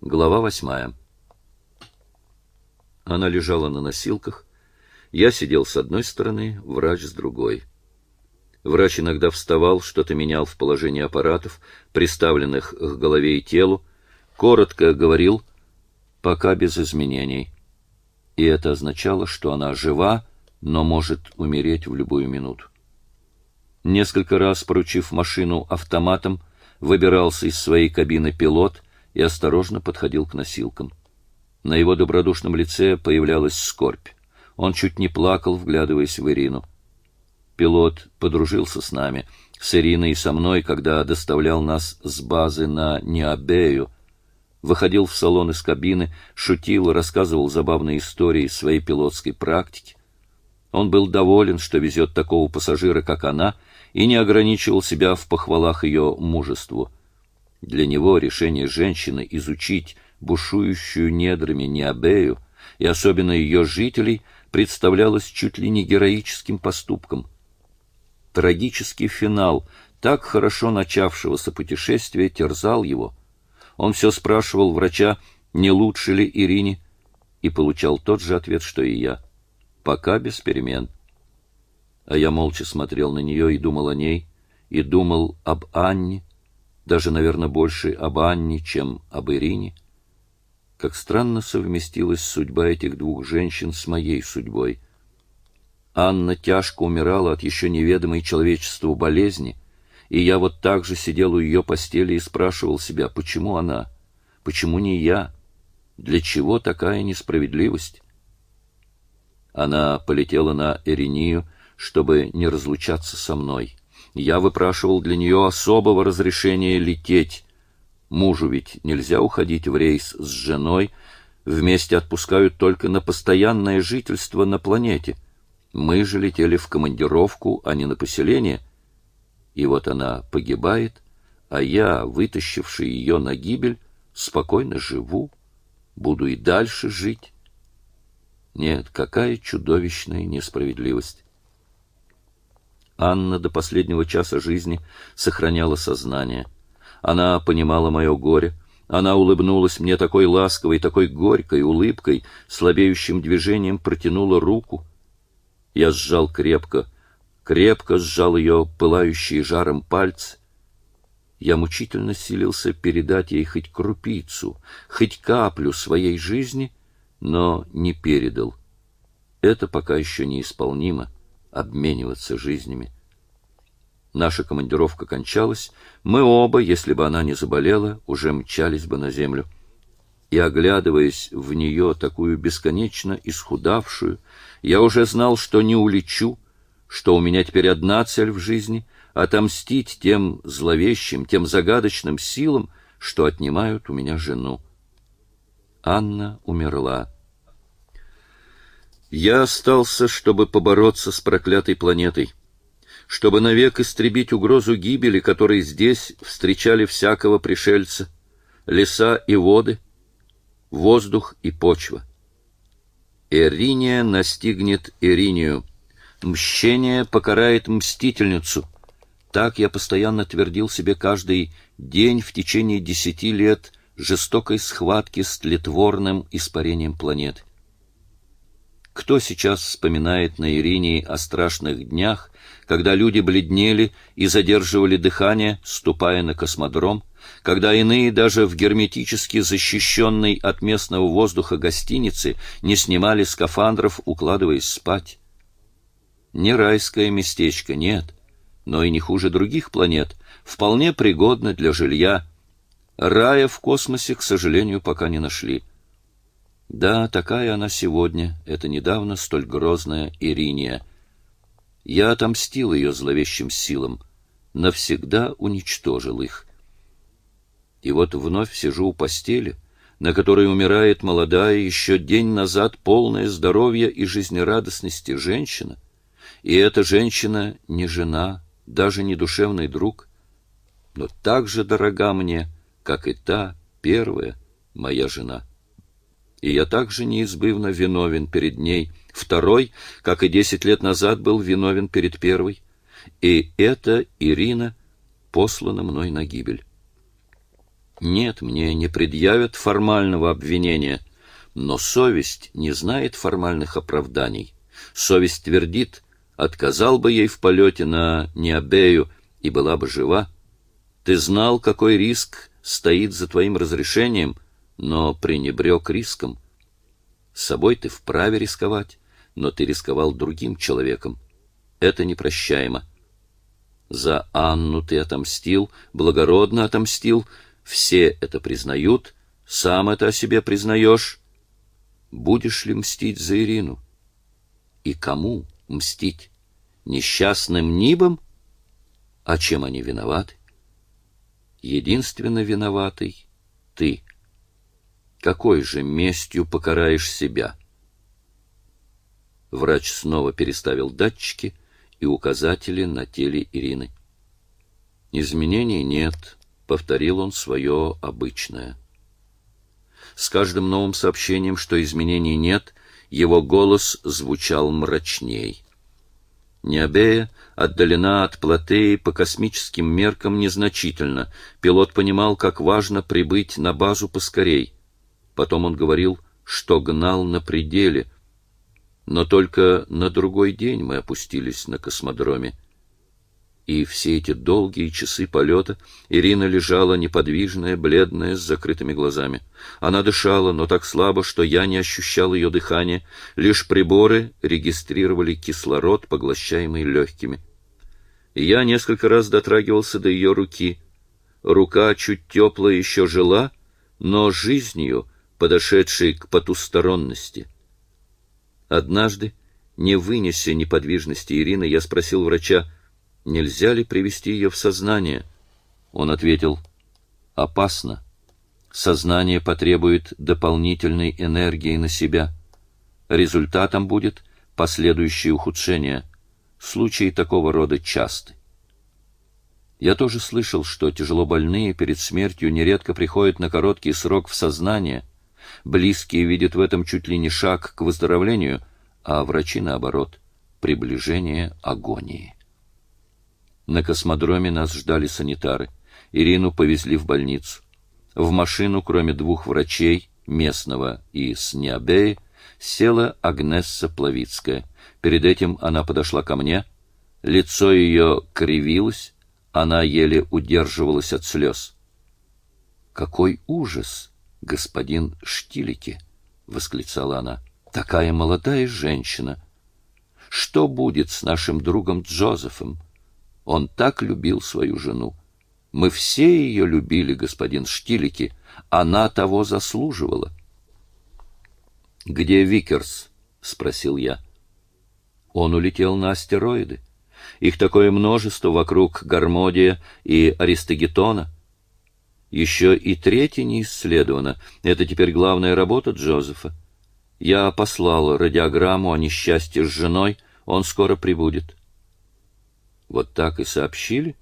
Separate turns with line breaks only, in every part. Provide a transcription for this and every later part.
Глава восьмая. Она лежала на носилках. Я сидел с одной стороны, врач с другой. Врач иногда вставал, что-то менял в положении аппаратов, приставленных к голове и телу, коротко говорил «пока без изменений». И это означало, что она жива, но может умереть в любую минуту. Несколько раз, поручив машину автоматом, выбирался из своей кабины пилот — и осторожно подходил к носилкам. На его добродушном лице появлялась скорбь. Он чуть не плакал, вглядываясь в Ирину. Пилот подружился с нами, с Ириной и со мной, когда доставлял нас с базы на Ниабею. Выходил в салон из кабины, шутил рассказывал забавные истории своей пилотской практики. Он был доволен, что везет такого пассажира, как она, и не ограничивал себя в похвалах ее мужеству. Для него решение женщины изучить бушующую недрами Необею и особенно ее жителей представлялось чуть ли не героическим поступком. Трагический финал так хорошо начавшегося путешествия терзал его. Он все спрашивал врача, не лучше ли Ирине, и получал тот же ответ, что и я. Пока без перемен. А я молча смотрел на нее и думал о ней, и думал об Анне, даже, наверное, больше об Анне, чем об Ирине. Как странно совместилась судьба этих двух женщин с моей судьбой. Анна тяжко умирала от еще неведомой человечеству болезни, и я вот так же сидел у ее постели и спрашивал себя, почему она, почему не я, для чего такая несправедливость? Она полетела на Эринию, чтобы не разлучаться со мной. Я выпрашивал для нее особого разрешения лететь. Мужу ведь нельзя уходить в рейс с женой, вместе отпускают только на постоянное жительство на планете. Мы же летели в командировку, а не на поселение. И вот она погибает, а я, вытащивший ее на гибель, спокойно живу, буду и дальше жить. Нет, какая чудовищная несправедливость. Анна до последнего часа жизни сохраняла сознание. Она понимала мое горе. Она улыбнулась мне такой ласковой, такой горькой улыбкой, слабеющим движением протянула руку. Я сжал крепко, крепко сжал ее пылающие жаром пальцы. Я мучительно силился передать ей хоть крупицу, хоть каплю своей жизни, но не передал. Это пока еще неисполнимо обмениваться жизнями. Наша командировка кончалась, мы оба, если бы она не заболела, уже мчались бы на землю. И, оглядываясь в нее, такую бесконечно исхудавшую, я уже знал, что не улечу, что у меня теперь одна цель в жизни — отомстить тем зловещим, тем загадочным силам, что отнимают у меня жену. Анна умерла. Я остался, чтобы побороться с проклятой планетой, чтобы навек истребить угрозу гибели, которой здесь встречали всякого пришельца, леса и воды, воздух и почва. Эриния настигнет Эринию. Мщение покарает мстительницу. Так я постоянно твердил себе каждый день в течение десяти лет жестокой схватки с тлетворным испарением планеты. Кто сейчас вспоминает на Иринии о страшных днях, когда люди бледнели и задерживали дыхание, ступая на космодром, когда иные даже в герметически защищенной от местного воздуха гостинице не снимали скафандров, укладываясь спать? Не райское местечко, нет, но и не хуже других планет, вполне пригодно для жилья. Рая в космосе, к сожалению, пока не нашли. Да, такая она сегодня, это недавно столь грозная Ириния. Я отомстил ее зловещим силам, навсегда уничтожил их. И вот вновь сижу у постели, на которой умирает молодая, еще день назад полная здоровья и жизнерадостности женщина. И эта женщина не жена, даже не душевный друг, но так же дорога мне, как и та первая моя жена и я также неизбывно виновен перед ней. Второй, как и десять лет назад, был виновен перед первой. И эта Ирина послана мной на гибель. Нет, мне не предъявят формального обвинения, но совесть не знает формальных оправданий. Совесть твердит, отказал бы ей в полете на Необею и была бы жива. Ты знал, какой риск стоит за твоим разрешением, но пренебрег риском. С собой ты вправе рисковать, но ты рисковал другим человеком. Это непрощаемо. За Анну ты отомстил, благородно отомстил, все это признают, сам это о себе признаешь. Будешь ли мстить за Ирину? И кому мстить? Несчастным Нибам? А чем они виноваты? Единственно виноватый — ты. Какой же местью покараешь себя? Врач снова переставил датчики и указатели на теле Ирины. Изменений нет, повторил он свое обычное. С каждым новым сообщением, что изменений нет, его голос звучал мрачней. Необея отдалена от Платеи по космическим меркам незначительно. Пилот понимал, как важно прибыть на базу поскорей. Потом он говорил, что гнал на пределе. Но только на другой день мы опустились на космодроме и все эти долгие часы полета Ирина лежала неподвижная, бледная, с закрытыми глазами. Она дышала, но так слабо, что я не ощущал ее дыхания, лишь приборы регистрировали кислород, поглощаемый легкими. Я несколько раз дотрагивался до ее руки. Рука чуть теплая еще жила, но жизнью, подошедшей к потусторонности. Однажды, не вынеся неподвижности Ирины, я спросил врача, нельзя ли привести ее в сознание. Он ответил, опасно. Сознание потребует дополнительной энергии на себя. Результатом будет последующее ухудшение. Случаи такого рода часты. Я тоже слышал, что тяжелобольные перед смертью нередко приходят на короткий срок в сознание. Близкие видят в этом чуть ли не шаг к выздоровлению, а врачи наоборот приближение агонии. На космодроме нас ждали санитары. Ирину повезли в больницу. В машину, кроме двух врачей, местного и Снябеи, села Агнесса Плавицкая. Перед этим она подошла ко мне. Лицо ее кривилось, она еле удерживалась от слез. «Какой ужас, господин Штилики!» — восклицала она. «Такая молодая женщина! Что будет с нашим другом Джозефом?» Он так любил свою жену. Мы все ее любили, господин Штилики. Она того заслуживала. Где Викерс? спросил я. Он улетел на астероиды. Их такое множество вокруг Гармодия и Аристогитона. Еще и третье не исследовано. Это теперь главная работа Джозефа. Я послал радиограмму о несчастье с женой, он скоро прибудет. Вот так и сообщили?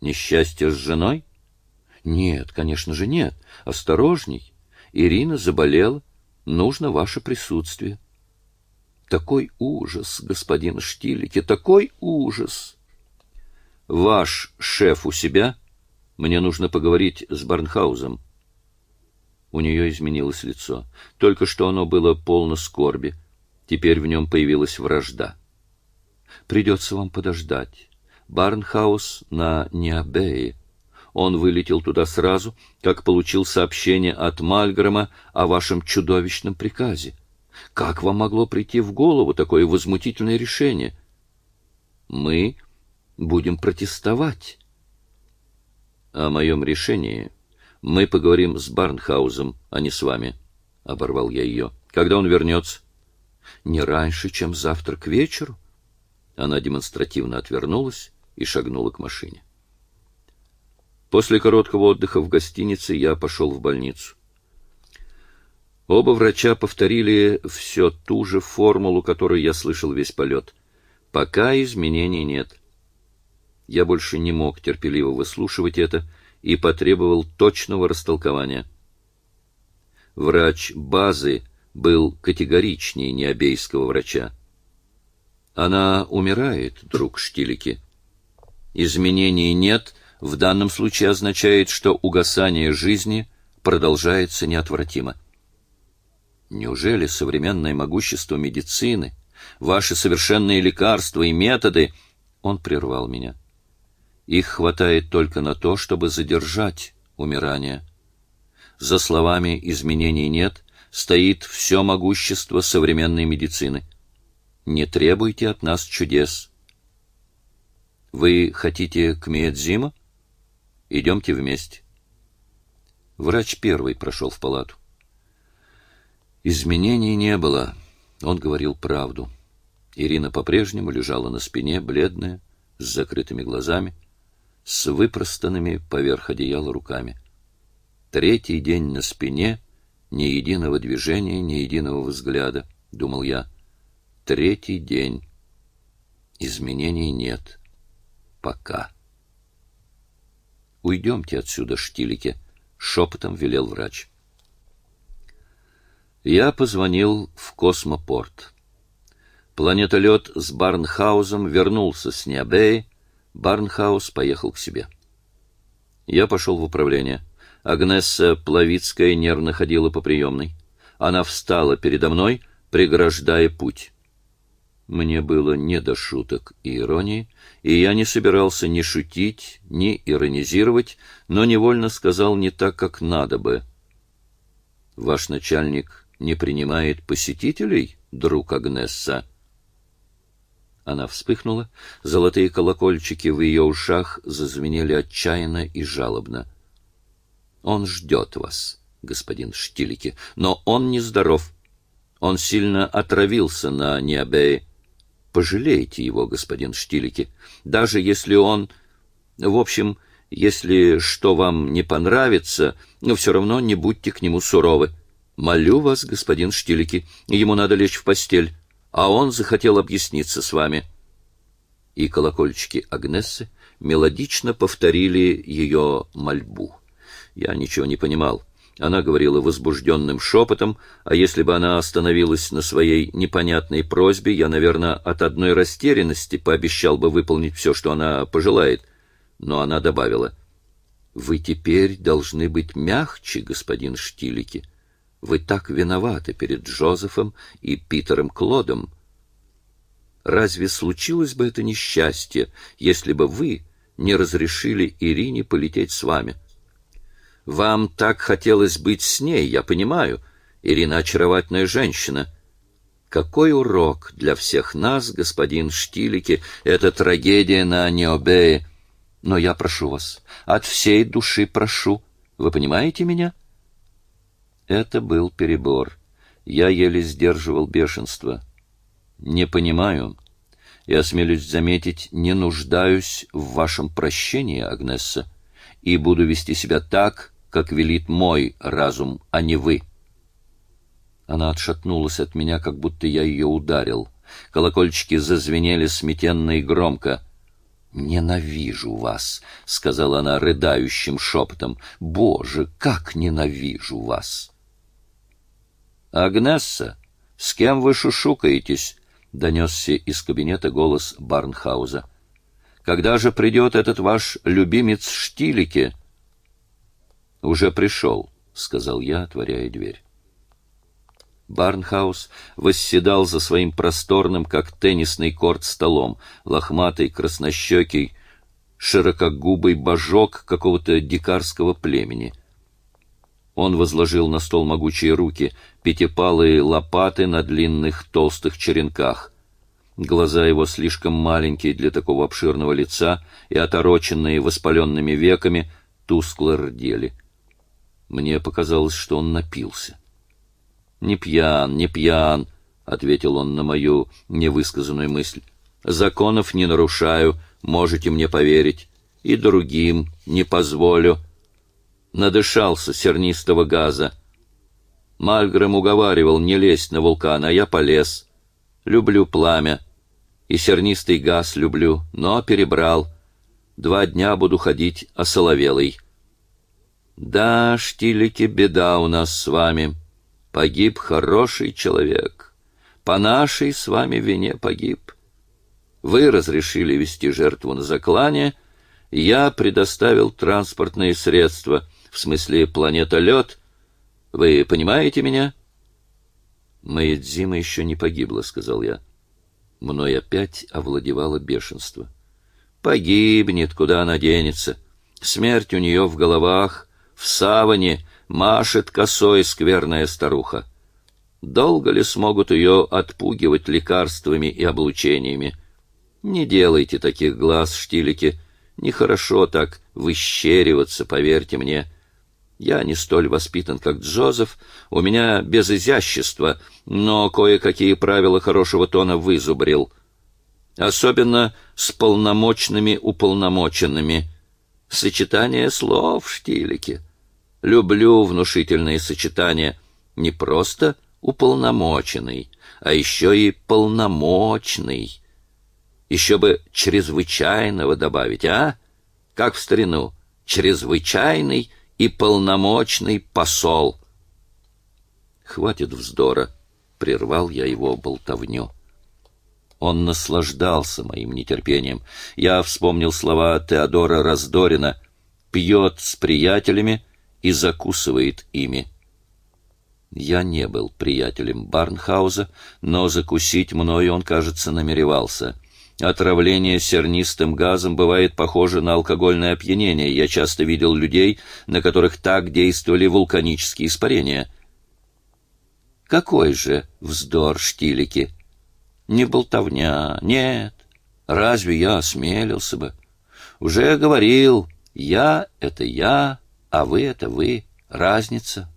Несчастье с женой? Нет, конечно же, нет. Осторожней. Ирина заболела. Нужно ваше присутствие. Такой ужас, господин Штилики, такой ужас. Ваш шеф у себя? Мне нужно поговорить с Барнхаузом. У нее изменилось лицо. Только что оно было полно скорби. Теперь в нем появилась вражда. Придется вам подождать. Барнхаус на Ниабее. Он вылетел туда сразу, как получил сообщение от Мальгрома о вашем чудовищном приказе. Как вам могло прийти в голову такое возмутительное решение? Мы будем протестовать. О моем решении мы поговорим с Барнхаузом, а не с вами, — оборвал я ее. Когда он вернется? Не раньше, чем завтра к вечеру. Она демонстративно отвернулась и шагнула к машине. После короткого отдыха в гостинице я пошел в больницу. Оба врача повторили все ту же формулу, которую я слышал весь полет. Пока изменений нет. Я больше не мог терпеливо выслушивать это и потребовал точного растолкования. Врач базы был категоричнее необейского врача. Она умирает, друг Штилики. Изменений нет, в данном случае означает, что угасание жизни продолжается неотвратимо. Неужели современное могущество медицины, ваши совершенные лекарства и методы... Он прервал меня. Их хватает только на то, чтобы задержать умирание. За словами «изменений нет» стоит все могущество современной медицины. Не требуйте от нас чудес. Вы хотите к Миядзима? Идемте вместе. Врач первый прошел в палату. Изменений не было. Он говорил правду. Ирина по-прежнему лежала на спине, бледная, с закрытыми глазами, с выпростанными поверх одеяла руками. Третий день на спине, ни единого движения, ни единого взгляда, — думал я. Третий день. Изменений нет. Пока. «Уйдемте отсюда, штилики», — шепотом велел врач. Я позвонил в космопорт. Планетолет с Барнхаузом вернулся с Необеи. Барнхаус поехал к себе. Я пошел в управление. Агнесса Плавицкая нервно ходила по приемной. Она встала передо мной, преграждая путь. Мне было не до шуток и иронии, и я не собирался ни шутить, ни иронизировать, но невольно сказал не так, как надо бы. «Ваш начальник не принимает посетителей, друг Агнесса?» Она вспыхнула, золотые колокольчики в ее ушах зазвенели отчаянно и жалобно. Он ждет вас, господин Штилики, но он нездоров. Он сильно отравился на Ниабее. Пожалейте его, господин Штилики, даже если он... В общем, если что вам не понравится, но все равно не будьте к нему суровы. Молю вас, господин Штилики, ему надо лечь в постель, а он захотел объясниться с вами. И колокольчики Агнессы мелодично повторили ее мольбу. Я ничего не понимал. Она говорила возбужденным шепотом, а если бы она остановилась на своей непонятной просьбе, я, наверное, от одной растерянности пообещал бы выполнить все, что она пожелает. Но она добавила, «Вы теперь должны быть мягче, господин Штилики. Вы так виноваты перед Джозефом и Питером Клодом. Разве случилось бы это несчастье, если бы вы не разрешили Ирине полететь с вами?» Вам так хотелось быть с ней, я понимаю. Ирина очаровательная женщина. Какой урок для всех нас, господин Штилики, эта трагедия на Необее. Но я прошу вас, от всей души прошу. Вы понимаете меня? Это был перебор. Я еле сдерживал бешенство. Не понимаю. Я осмелюсь заметить, не нуждаюсь в вашем прощении, Агнесса, и буду вести себя так, как велит мой разум, а не вы. Она отшатнулась от меня, как будто я ее ударил. Колокольчики зазвенели сметенно и громко. «Ненавижу вас», — сказала она рыдающим шепотом. «Боже, как ненавижу вас!» «Агнесса, с кем вы шушукаетесь?» — донесся из кабинета голос Барнхауза. «Когда же придет этот ваш любимец Штилике?» «Уже пришел», — сказал я, отворяя дверь. Барнхаус восседал за своим просторным, как теннисный корт, столом, лохматый, краснощекий, широкогубый божок какого-то дикарского племени. Он возложил на стол могучие руки, пятипалые лопаты на длинных толстых черенках. Глаза его слишком маленькие для такого обширного лица и отороченные воспаленными веками тускло рдели. Мне показалось, что он напился. «Не пьян, не пьян», — ответил он на мою невысказанную мысль. «Законов не нарушаю, можете мне поверить, и другим не позволю». Надышался сернистого газа. Мальгрэм уговаривал не лезть на вулкан, а я полез. Люблю пламя. И сернистый газ люблю, но перебрал. Два дня буду ходить осоловелый. Да, Штилики, беда у нас с вами. Погиб хороший человек. По нашей с вами вине погиб. Вы разрешили вести жертву на заклание, Я предоставил транспортные средства, в смысле планета Лед. Вы понимаете меня? Маэдзима еще не погибла, сказал я. Мной опять овладевало бешенство. Погибнет, куда она денется. Смерть у нее в головах, в саване, машет косой скверная старуха. Долго ли смогут ее отпугивать лекарствами и облучениями? Не делайте таких глаз, штилики. Нехорошо так выщериваться, поверьте мне. Я не столь воспитан, как Джозеф, у меня без изящества, но кое-какие правила хорошего тона вызубрил. Особенно с полномочными уполномоченными. Сочетание слов, штилики. Люблю внушительные сочетания. Не просто уполномоченный, а еще и полномочный. Еще бы чрезвычайного добавить, а? Как в старину, чрезвычайный и полномочный посол. Хватит вздора, прервал я его болтовню. Он наслаждался моим нетерпением. Я вспомнил слова Теодора Раздорина: пьет с приятелями и закусывает ими. Я не был приятелем Барнхауза, но закусить мною он, кажется, намеревался. Отравление сернистым газом бывает похоже на алкогольное опьянение. Я часто видел людей, на которых так действовали вулканические испарения. Какой же вздор штилики! Не болтовня, нет. Разве я осмелился бы? Уже говорил, я — это я, а вы — это вы. Разница.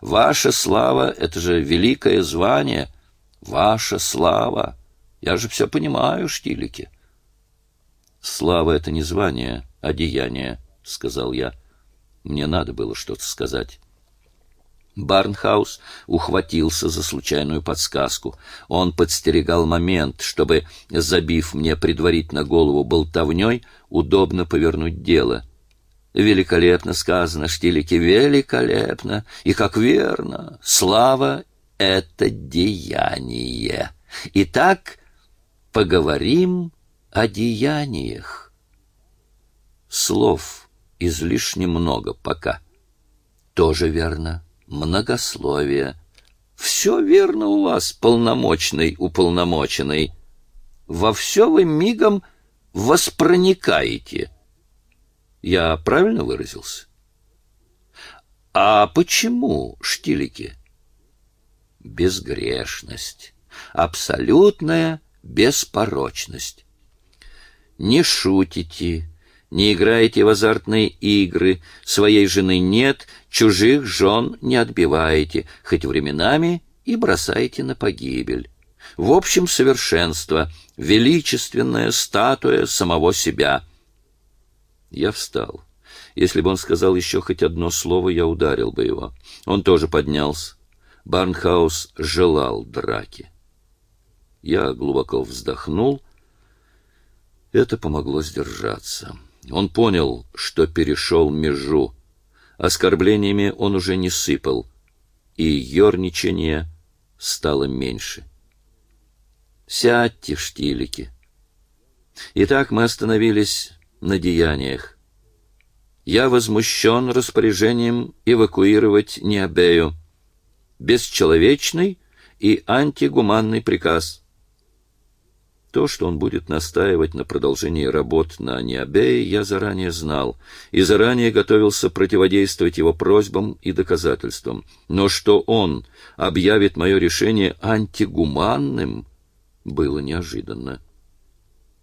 Ваша слава — это же великое звание. Ваша слава — я же все понимаю, штилики. Слава — это не звание, а деяние, — сказал я. Мне надо было что-то сказать. Барнхаус ухватился за случайную подсказку. Он подстерегал момент, чтобы, забив мне предварительно голову болтовней, удобно повернуть дело. Великолепно сказано, Штилики, великолепно, и как верно, слава — это деяние. Итак, поговорим о деяниях. Слов излишне много пока. Тоже верно. Многословие. Все верно у вас, полномочный, уполномоченный. Во все вы мигом воспроникаете. Я правильно выразился? А почему, штилики? Безгрешность. Абсолютная беспорочность. Не шутите, не играете в азартные игры, своей жены нет, чужих жен не отбиваете, хоть временами и бросаете на погибель. В общем, совершенство, величественная статуя самого себя. Я встал. Если бы он сказал еще хоть одно слово, я ударил бы его. Он тоже поднялся. Барнхаус желал драки. Я глубоко вздохнул. Это помогло сдержаться. Он понял, что перешел межу. Оскорблениями он уже не сыпал, и ерничание стало меньше. «Сядьте, штилики!» Итак, мы остановились на деяниях. Я возмущен распоряжением эвакуировать Необею. Бесчеловечный и антигуманный приказ — то, что он будет настаивать на продолжении работ на Ниабее, я заранее знал и заранее готовился противодействовать его просьбам и доказательствам. Но что он объявит мое решение антигуманным, было неожиданно.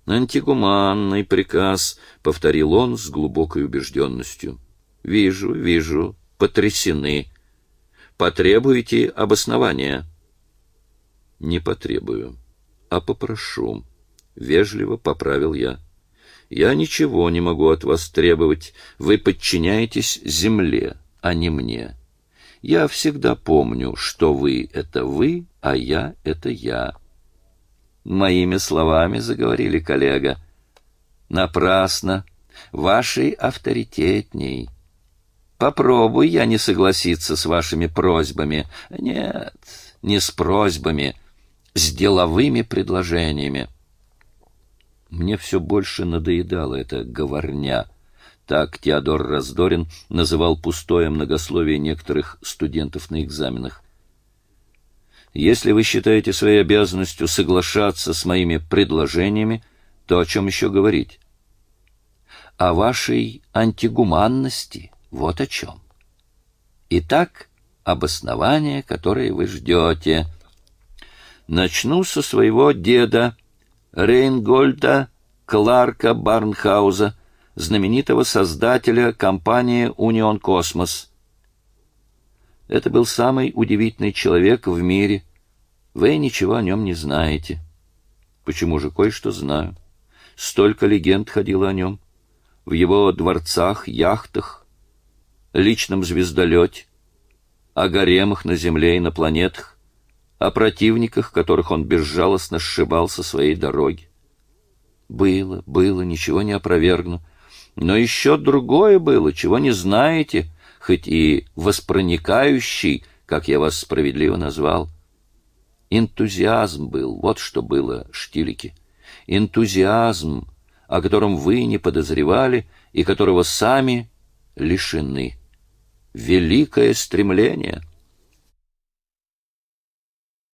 «Антигуманный приказ», — повторил он с глубокой убежденностью. «Вижу, вижу, потрясены. Потребуете обоснования?» «Не потребую» а попрошу. Вежливо поправил я. Я ничего не могу от вас требовать. Вы подчиняетесь земле, а не мне. Я всегда помню, что вы — это вы, а я — это я. Моими словами заговорили коллега. Напрасно. Вашей авторитетней. Попробуй я не согласиться с вашими просьбами. Нет, не с просьбами, — с деловыми предложениями. Мне все больше надоедала эта говорня — Так Теодор Раздорин называл пустое многословие некоторых студентов на экзаменах. Если вы считаете своей обязанностью соглашаться с моими предложениями, то о чем еще говорить? О вашей антигуманности, вот о чем. Итак, обоснование, которое вы ждете. Начну со своего деда, Рейнгольда Кларка Барнхауза, знаменитого создателя компании «Унион Космос». Это был самый удивительный человек в мире. Вы ничего о нем не знаете. Почему же кое-что знаю? Столько легенд ходило о нем. В его дворцах, яхтах, личном звездолете, о гаремах на Земле и на планетах, о противниках, которых он безжалостно сшибал со своей дороги. Было, было, ничего не опровергну. Но еще другое было, чего не знаете, хоть и воспроникающий, как я вас справедливо назвал. Энтузиазм был, вот что было, штилики. Энтузиазм, о котором вы не подозревали и которого сами лишены великое стремление.